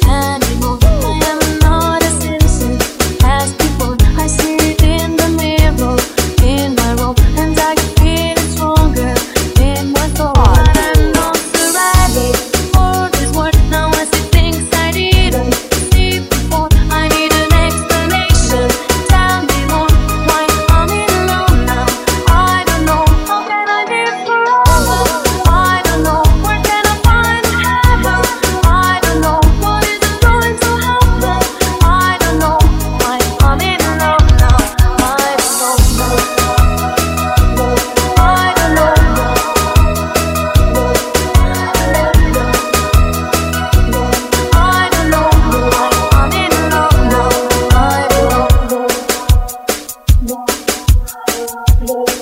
time more.